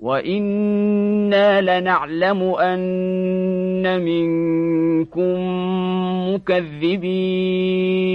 وإنا لنعلم أن منكم مكذبين